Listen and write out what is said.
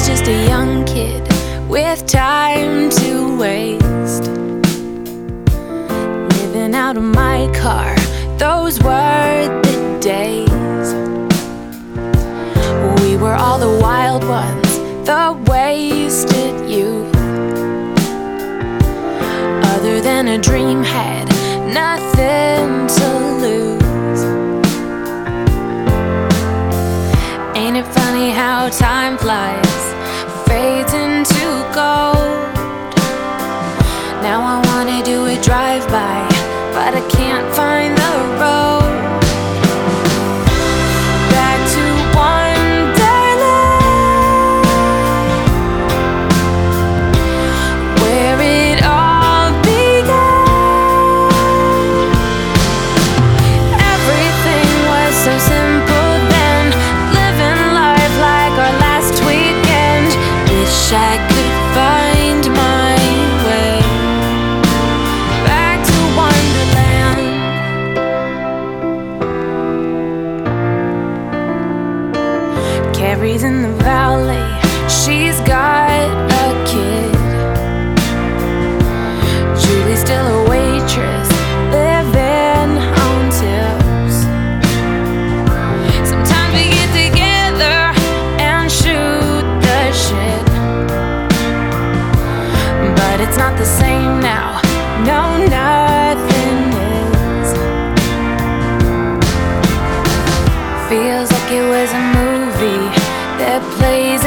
was just a young kid with time to waste. Living out of my car, those were the days. We were all the wild ones, the wasted youth. Other than a dream, had nothing to lose. Ain't it funny how time flies, drive by, but I can't find the road. Back to Wonderland, where it all began. Everything was so simple then, living life like our last weekend. Wish I Valley. She's got a kid. Julie's still a waitress, living on tips. Sometimes we get together and shoot the shit. But it's not the same now. No, nothing is. Feels like it was a movie. Please.